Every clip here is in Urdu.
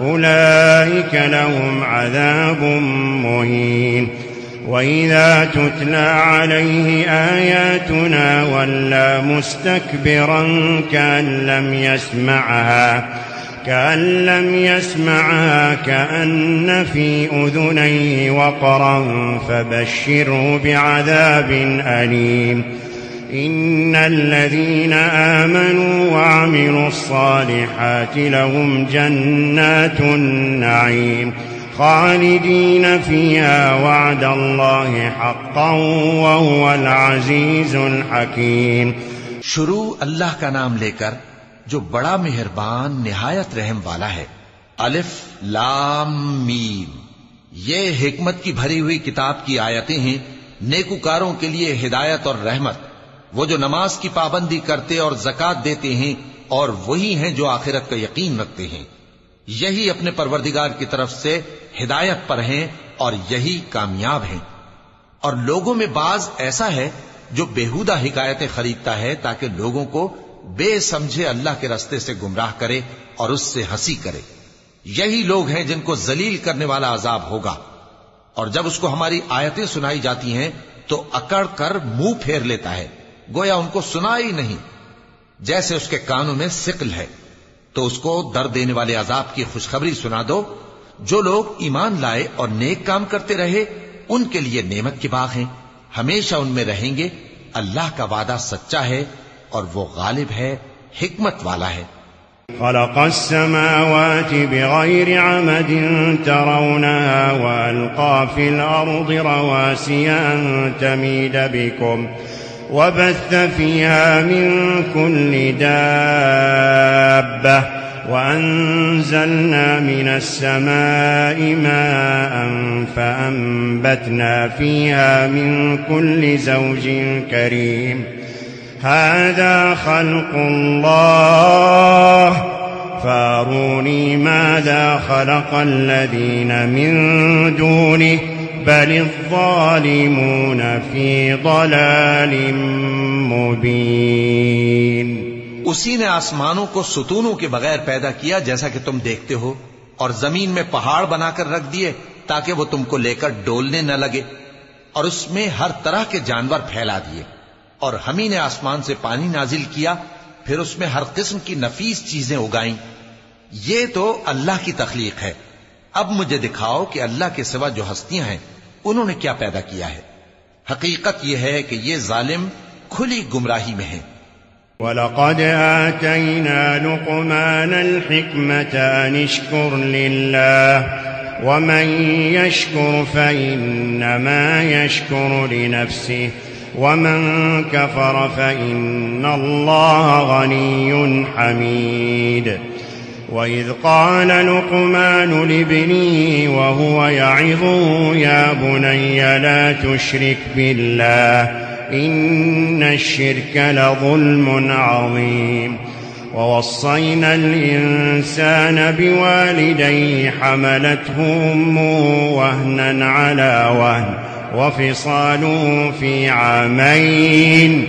أولئك لهم عذاب مهين وإذا تتلى عليه آياتنا ولا مستكبرا كأن لم يسمعها كأن لم يسمعها كأن في أذنيه وقرا فبشره بعذاب أليم إن الذين آمنوا وعملوا الصالحات لهم جنات النعيم خالدين فيها وعد الله حقا وهو العزيز الحكيم شروع اللہ کا نام لے کر جو بڑا مہربان نہایت رحم والا ہے۔ الف لام میم۔ یہ حکمت کی بھری ہوئی کتاب کی آیتیں ہیں، نیکوکاروں کے لیے ہدایت اور رحمت۔ وہ جو نماز کی پابندی کرتے اور زکات دیتے ہیں اور وہی ہیں جو آخرت کا یقین رکھتے ہیں۔ یہی اپنے پروردگار کی طرف سے ہدایت پر ہیں اور یہی کامیاب ہیں۔ اور لوگوں میں بعض ایسا ہے جو بےحودہ حکایتیں خریدتا ہے تاکہ لوگوں کو بے سمجھے اللہ کے رستے سے گمراہ کرے اور اس سے ہنسی کرے۔ یہی لوگ ہیں جن کو ذلیل کرنے والا عذاب ہوگا۔ اور جب اس کو ہماری آیتیں سنائی جاتی ہیں تو اکڑ کر منہ پھیر لیتا ہے۔ گویا ان کو سنا ہی نہیں۔ جیسے اس کے کانوں میں سکل ہے، تو اس کو درد دینے والے عذاب کی خوشخبری سنا دو۔ جو لوگ ایمان لائے اور نیک کام کرتے رہے، ان کے لیے نعمت کے باغ ہیں۔ ہمیشہ ان میں رہیں گے۔ اللہ کا وعدہ سچا ہے اور وہ غالب ہے، حکمت والا ہے۔ خلق السماوات بغير عمد ترونها وألقى في الأرض رواسي تميد بكم۔ وبث فيها من كل دابة وأنزلنا من السماء ماء فأنبتنا فيها من كل زوج كريم. هذا خلق الله. فاروني ماذا خلق الذين من دونه بل الظالمون في ضلال مبين اسی نے آسمانوں کو ستونوں کے بغیر پیدا کیا جیسا کہ تم دیکھتے ہو، اور زمین میں پہاڑ بنا کر رکھ دیے تاکہ وہ تم کو لے کر ڈولنے نہ لگے، اور اس میں ہر طرح کے جانور پھیلا دیے، اور ہم نے آسمان سے پانی نازل کیا، پھر اس میں ہر قسم کی نفیس چیزیں اگائیں۔ یہ تو اللہ کی تخلیق ہے۔ اب مجھے دکھاؤ کہ اللہ کے سوا جو ہستیاں ہیں، انہوں نے کیا پیدا کیا ہے۔ حقیقت یہ ہے کہ یہ ظالم کھلی گمراہی میں ہیں۔ وَلَقَدْ آتَيْنَا لُقْمَانَ الْحِكْمَةَ أَنِ لِلَّهِ وَمَنْ يَشْكُرْ فَإِنَّمَا يَشْكُرُ لِنَفْسِهِ ومن كفر فإن الله غني حميد وإذ قال لقمان لابنه وهو يعظه يا بني لا تشرك بالله إن الشرك لظلم عظيم ووصينا الإنسان بوالديه حملته أمه وهنا على وهن وفصاله في عامين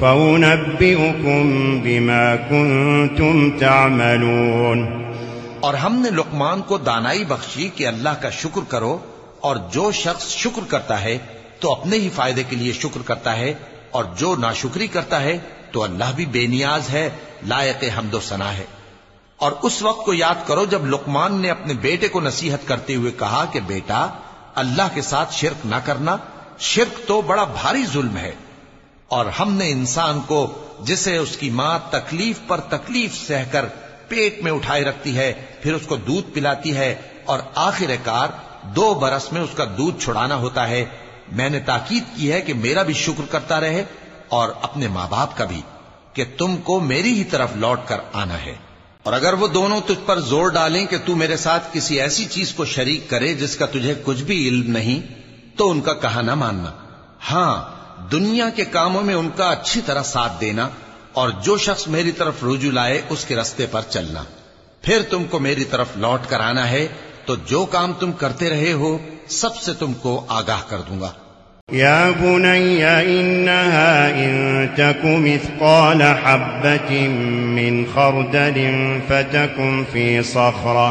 فأنبئكم بما كنتم تعملون اور ہم نے لقمان کو دانائی بخشی کہ اللہ کا شکر کرو اور جو شخص شکر کرتا ہے تو اپنے ہی فائدے کے لیے شکر کرتا ہے اور جو ناشکری کرتا ہے تو اللہ بھی بے نیاز ہے، لائق حمد و ثنا ہے۔ اور اس وقت کو یاد کرو جب لقمان نے اپنے بیٹے کو نصیحت کرتے ہوئے کہا کہ بیٹا، اللہ کے ساتھ شرک نہ کرنا، شرک تو بڑا بھاری ظلم ہے۔ اور ہم نے انسان کو جسے اس کی ماں تکلیف پر تکلیف سہ کر پیٹ میں اٹھائے رکھتی ہے، پھر اس کو دودھ پلاتی ہے اور آخر کار دو برس میں اس کا دودھ چھڑانا ہوتا ہے۔ میں نے تاکید کی ہے کہ میرا بھی شکر کرتا رہے اور اپنے ماں باپ کا بھی کہ تم کو میری ہی طرف لوٹ کر آنا ہے۔ اور اگر وہ دونوں تجھ پر زور ڈالیں کہ تو میرے ساتھ کسی ایسی چیز کو شریک کرے جس کا تجھے کچھ بھی علم نہیں، تو ان کا کہا نہ ماننا۔ ہاں دنیا کے کاموں میں ان کا اچھی طرح ساتھ دینا اور جو شخص میری طرف رجوع لائے اس کے رستے پر چلنا۔ پھر تم کو میری طرف لوٹ کر آنا ہے، تو جو کام تم کرتے رہے ہو، سب سے تم کو آگاہ کر دوں گا۔ يا بني إنها إن تك مثقال حبة من خردل فتكن في صخرة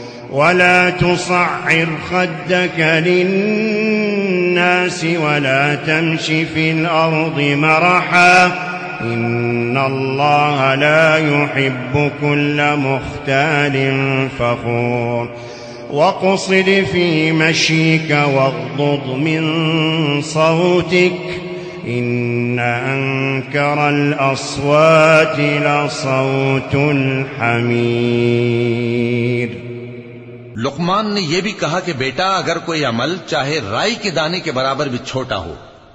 ولا تصعر خدك للناس ولا تمش في الأرض مرحا إن الله لا يحب كل مختال فخور وقصد في مشيك واغضض من صوتك إن أنكر الأصوات لصوت الحمير لقمان نے یہ بھی کہا کہ بیٹا، اگر کوئی عمل چاہے رائی کے دانے کے برابر بھی چھوٹا ہو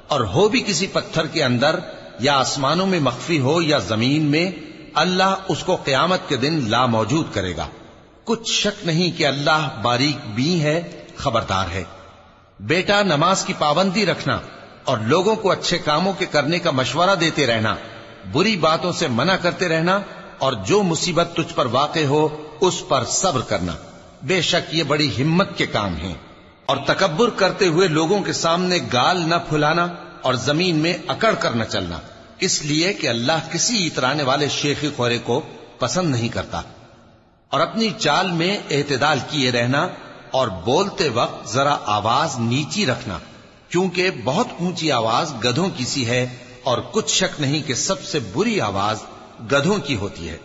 اور ہو بھی کسی پتھر کے اندر یا آسمانوں میں مخفی ہو یا زمین میں، اللہ اس کو قیامت کے دن لا موجود کرے گا۔ کچھ شک نہیں کہ اللہ باریک بی ہے، خبردار ہے۔ بیٹا، نماز کی پابندی رکھنا اور لوگوں کو اچھے کاموں کے کرنے کا مشورہ دیتے رہنا، بری باتوں سے منع کرتے رہنا اور جو مصیبت تجھ پر واقع ہو، اس پر صبر کرنا۔ بے شک یہ بڑی ہمت کے کام ہیں۔ اور تکبر کرتے ہوئے لوگوں کے سامنے گال نہ پھلانا اور زمین میں اکڑ کر نہ چلنا۔ اس لیے کہ اللہ کسی اترانے والے شیخی خورے کو پسند نہیں کرتا۔ اور اپنی چال میں اعتدال کیے رہنا اور بولتے وقت ذرا آواز نیچی رکھنا۔ کیونکہ بہت اونچی آواز گدھوں کی سی ہے اور کچھ شک نہیں کہ سب سے بری آواز گدھوں کی ہوتی ہے۔